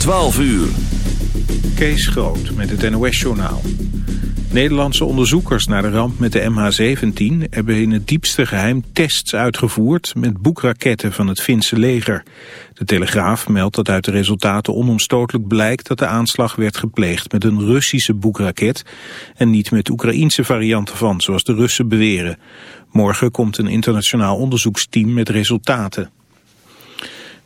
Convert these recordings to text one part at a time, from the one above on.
12 uur. Kees Groot met het NOS-journaal. Nederlandse onderzoekers naar de ramp met de MH17 hebben in het diepste geheim tests uitgevoerd met boekraketten van het Finse leger. De Telegraaf meldt dat uit de resultaten onomstotelijk blijkt dat de aanslag werd gepleegd met een Russische boekraket en niet met Oekraïense varianten van, zoals de Russen beweren. Morgen komt een internationaal onderzoeksteam met resultaten.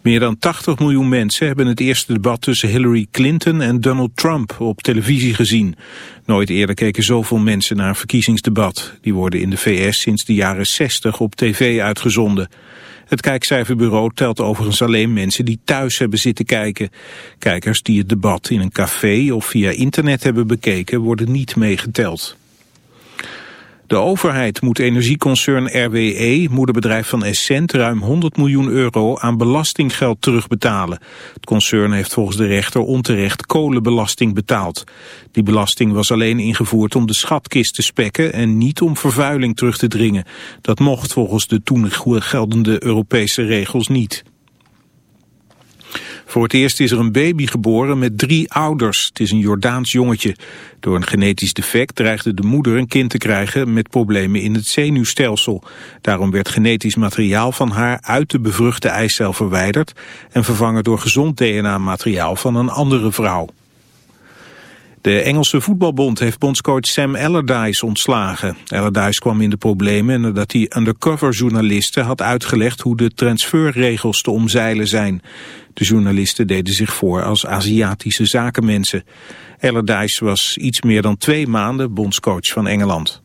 Meer dan 80 miljoen mensen hebben het eerste debat tussen Hillary Clinton en Donald Trump op televisie gezien. Nooit eerder keken zoveel mensen naar een verkiezingsdebat. Die worden in de VS sinds de jaren 60 op tv uitgezonden. Het kijkcijferbureau telt overigens alleen mensen die thuis hebben zitten kijken. Kijkers die het debat in een café of via internet hebben bekeken worden niet meegeteld. De overheid moet energieconcern RWE, moederbedrijf van Essent, ruim 100 miljoen euro aan belastinggeld terugbetalen. Het concern heeft volgens de rechter onterecht kolenbelasting betaald. Die belasting was alleen ingevoerd om de schatkist te spekken en niet om vervuiling terug te dringen. Dat mocht volgens de toen geldende Europese regels niet. Voor het eerst is er een baby geboren met drie ouders. Het is een Jordaans jongetje. Door een genetisch defect dreigde de moeder een kind te krijgen met problemen in het zenuwstelsel. Daarom werd genetisch materiaal van haar uit de bevruchte eicel verwijderd en vervangen door gezond DNA-materiaal van een andere vrouw. De Engelse voetbalbond heeft bondscoach Sam Allardyce ontslagen. Allardyce kwam in de problemen nadat hij undercover journalisten had uitgelegd hoe de transferregels te omzeilen zijn. De journalisten deden zich voor als Aziatische zakenmensen. Allardyce was iets meer dan twee maanden bondscoach van Engeland.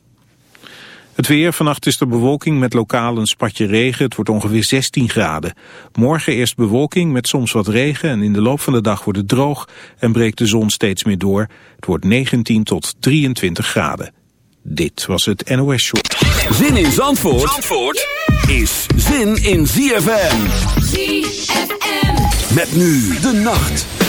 Het weer, vannacht is er bewolking met lokaal een spatje regen. Het wordt ongeveer 16 graden. Morgen eerst bewolking met soms wat regen en in de loop van de dag wordt het droog en breekt de zon steeds meer door. Het wordt 19 tot 23 graden. Dit was het NOS Show. Zin in Zandvoort, Zandvoort is zin in ZFM. ZFM. Met nu de nacht.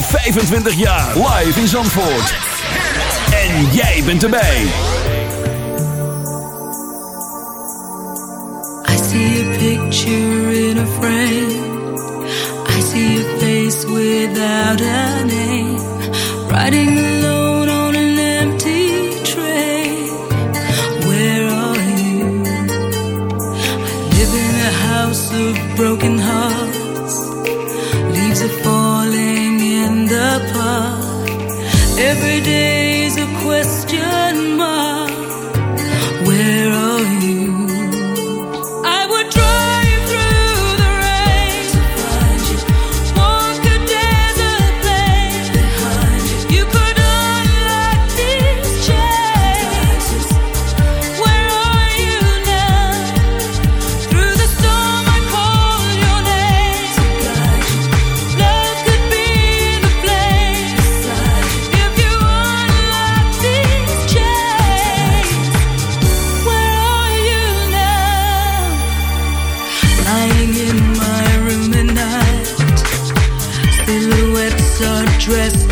25 jaar. Live in Zandvoort. En jij bent erbij. I see a picture in a frame. I see a face without a name. Riding alone on an empty train. Where are you? I live in a house of broken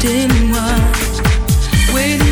didn't want. Waiting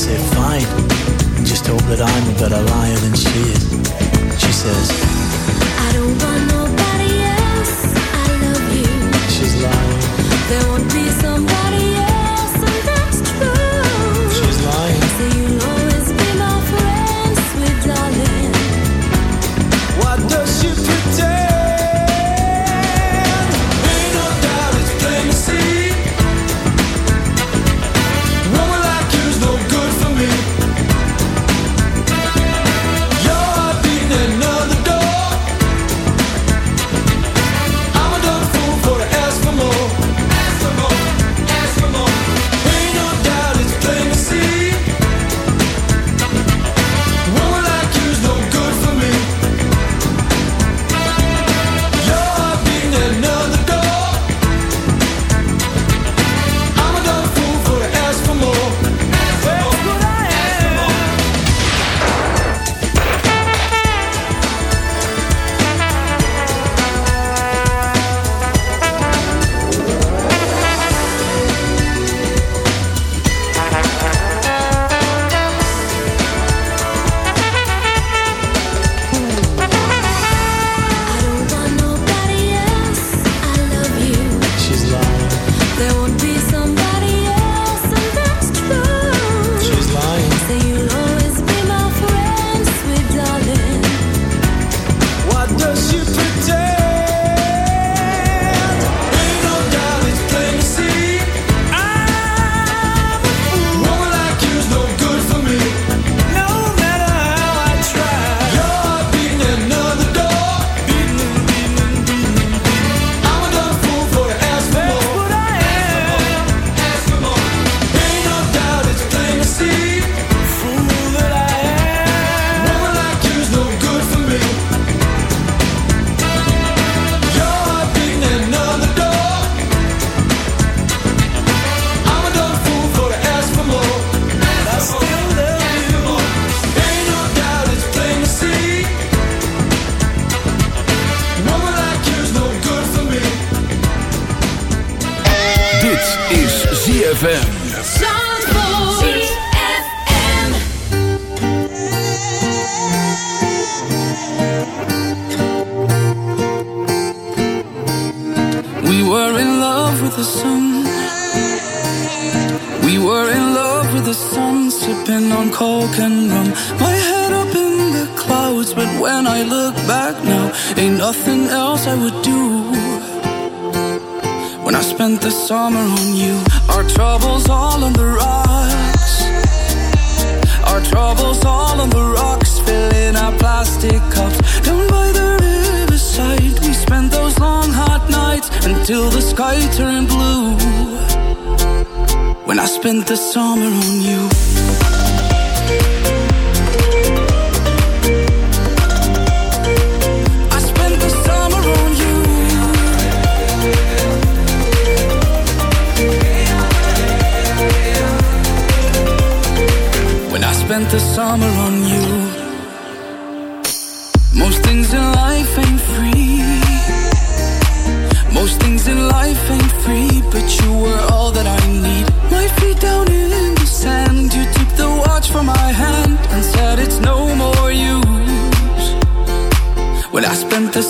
Say fine. Just hope that I'm a better liar than she is. She says, I don't want nobody else. I love you. She's lying. There won't be somebody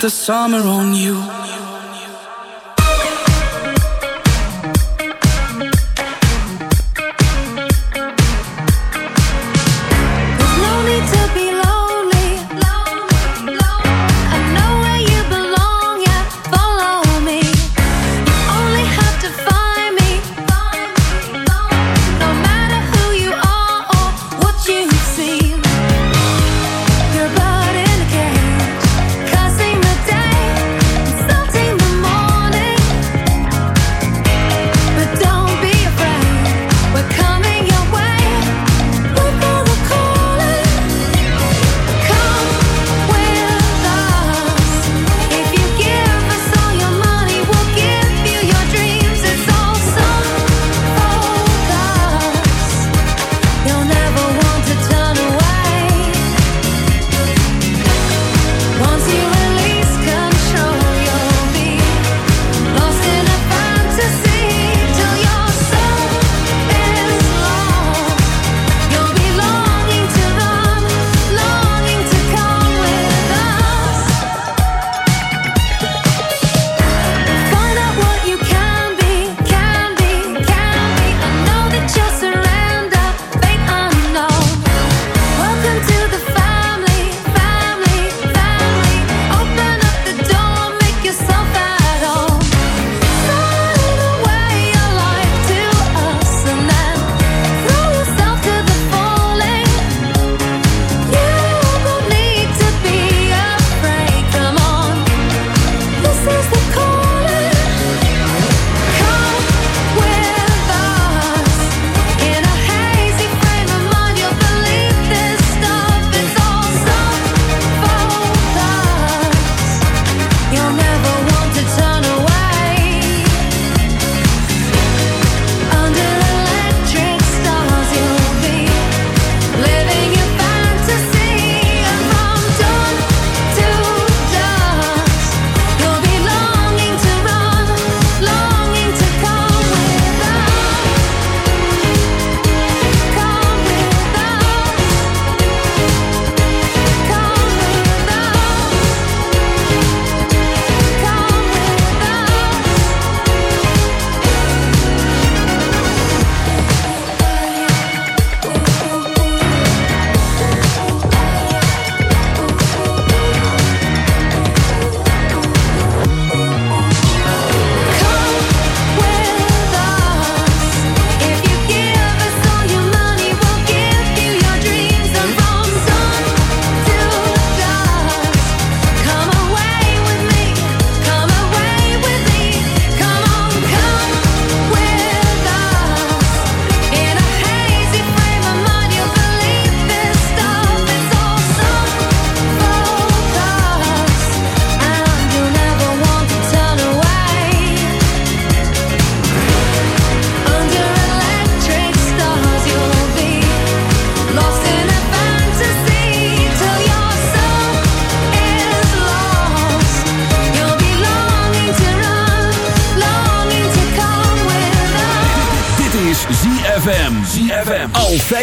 the summer on you.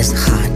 is hot.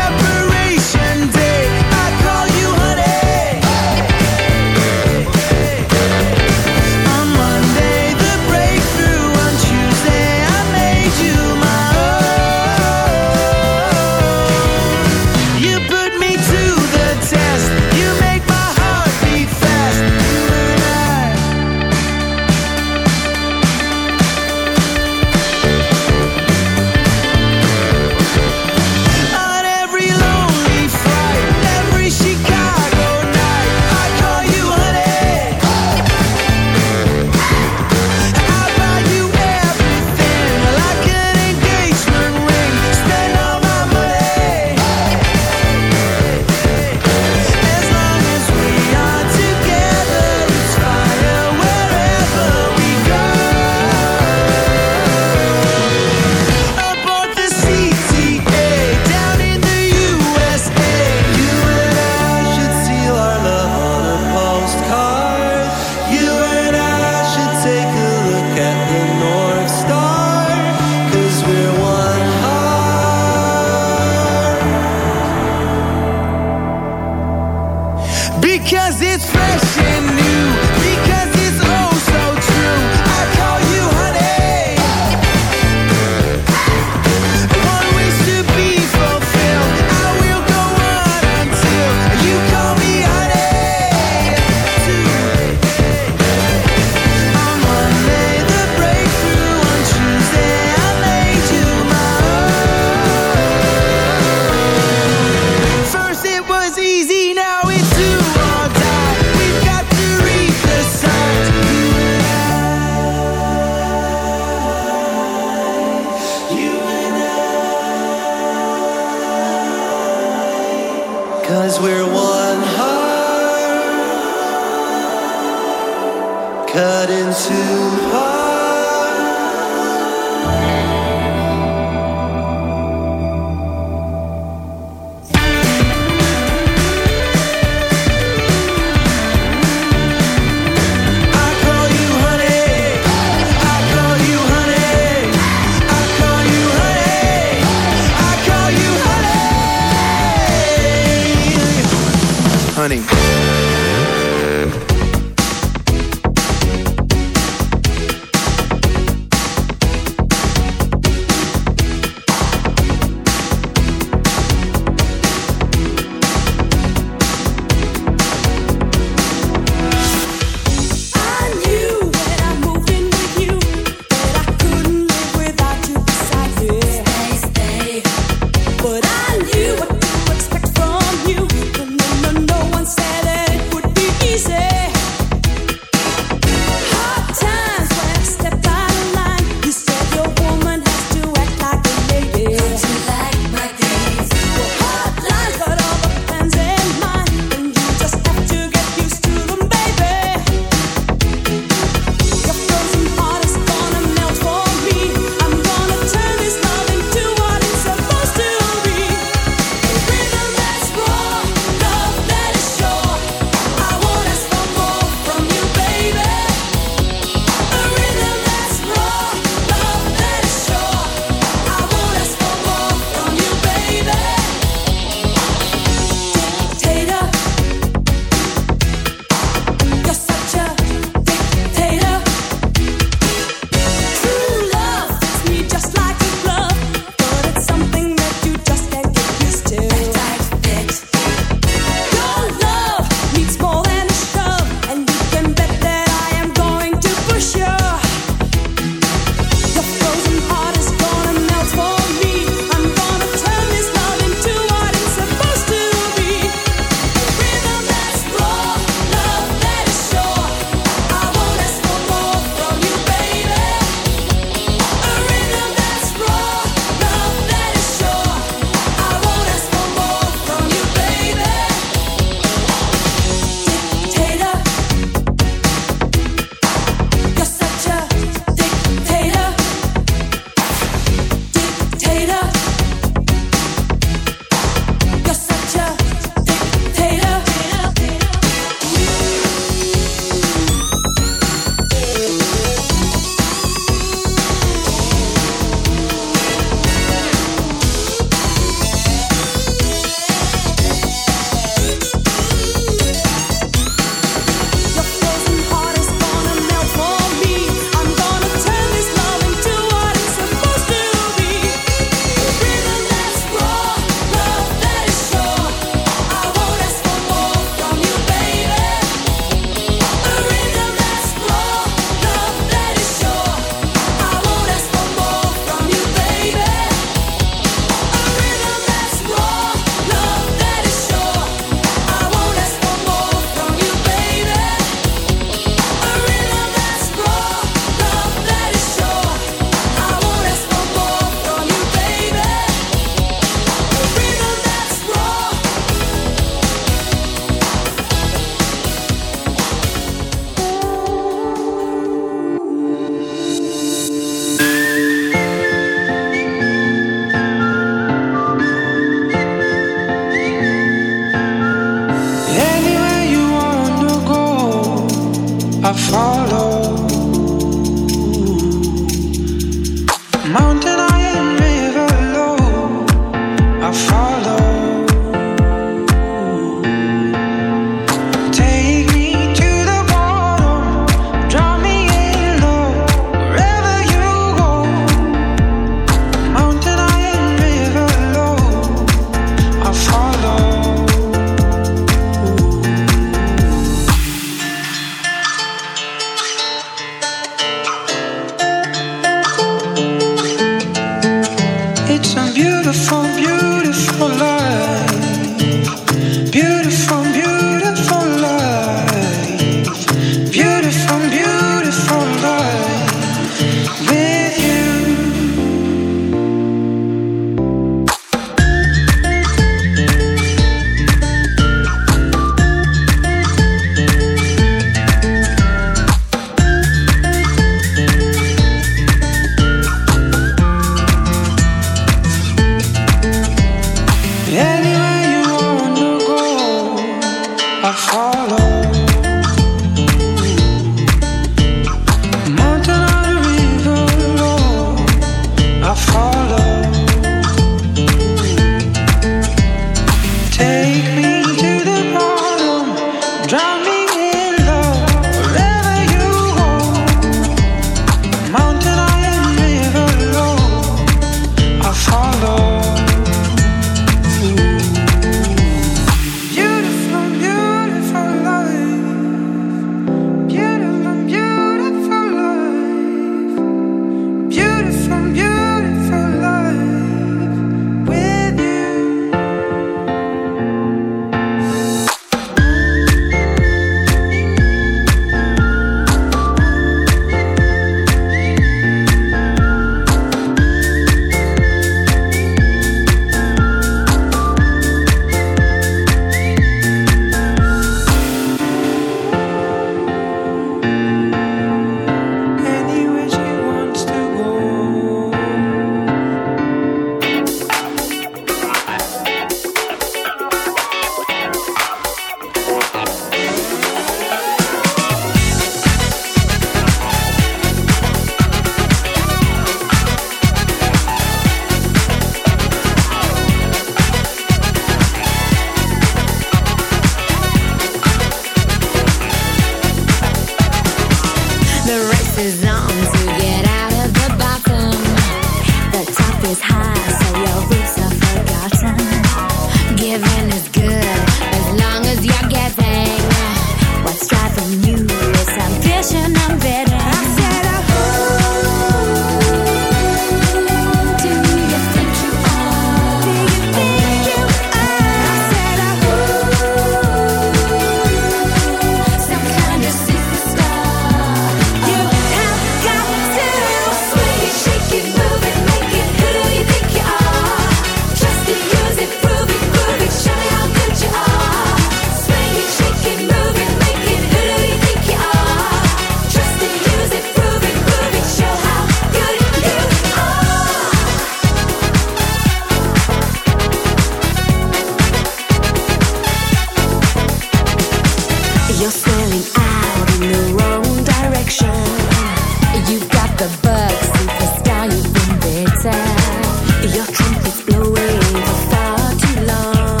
It's blowing for far too long.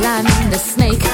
Climbing the snake.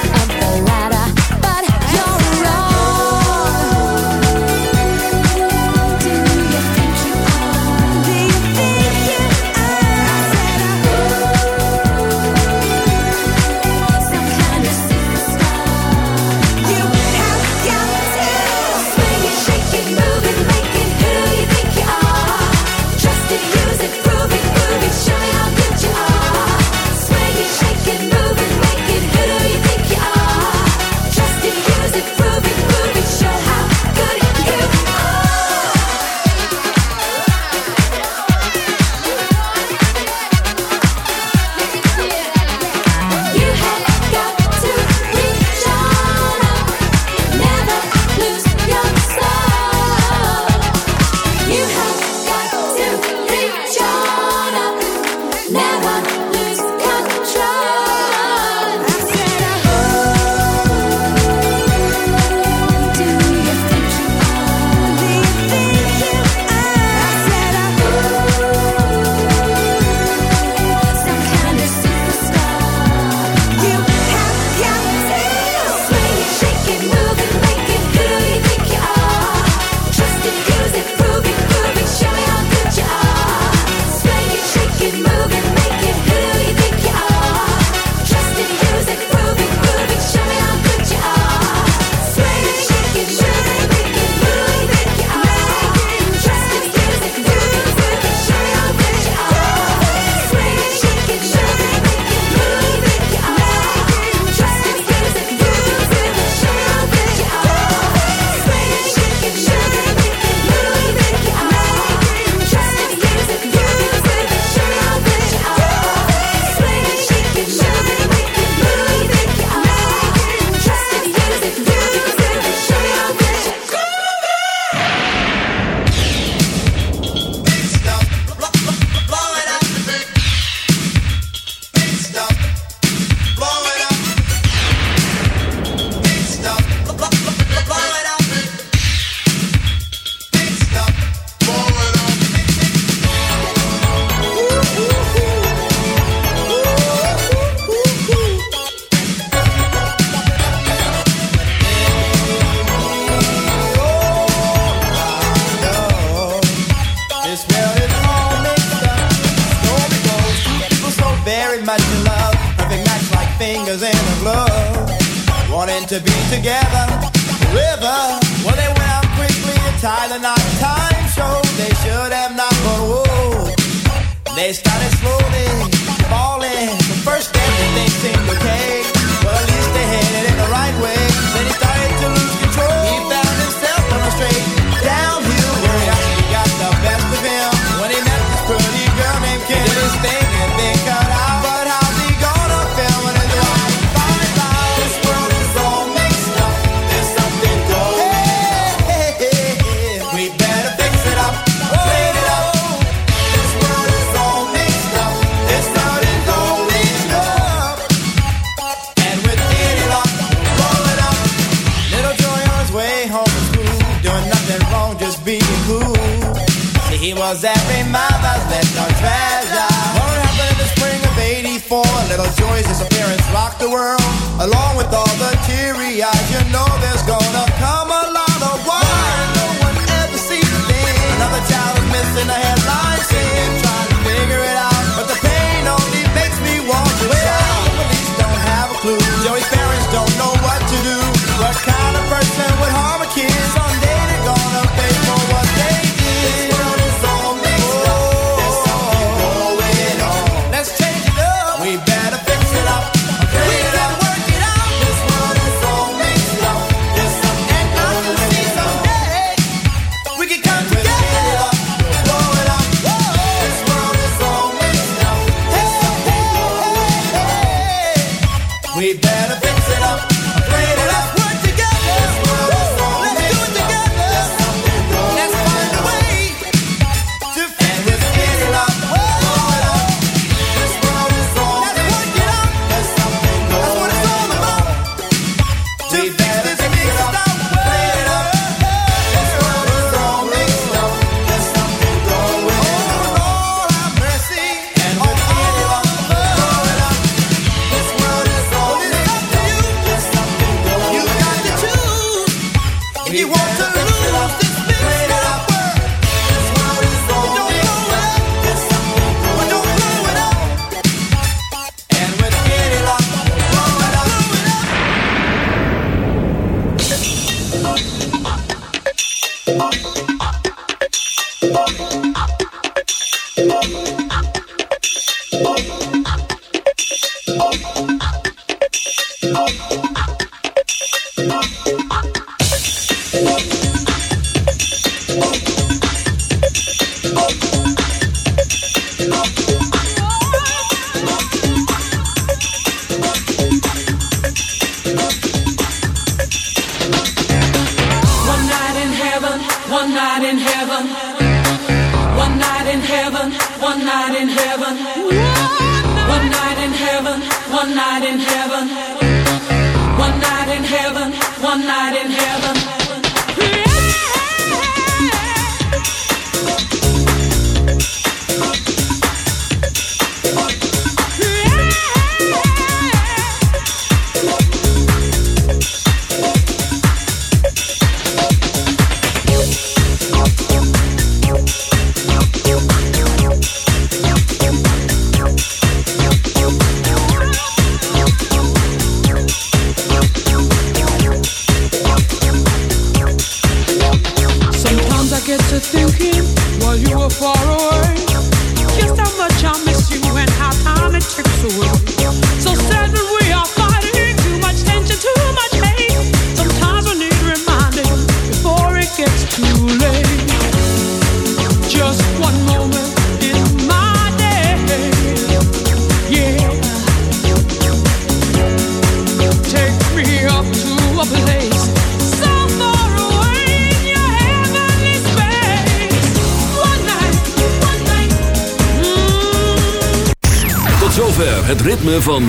world, along with all the teary eyes, you know there's gonna come a lot of why. No one ever sees a thing. Another child is missing a headline saying.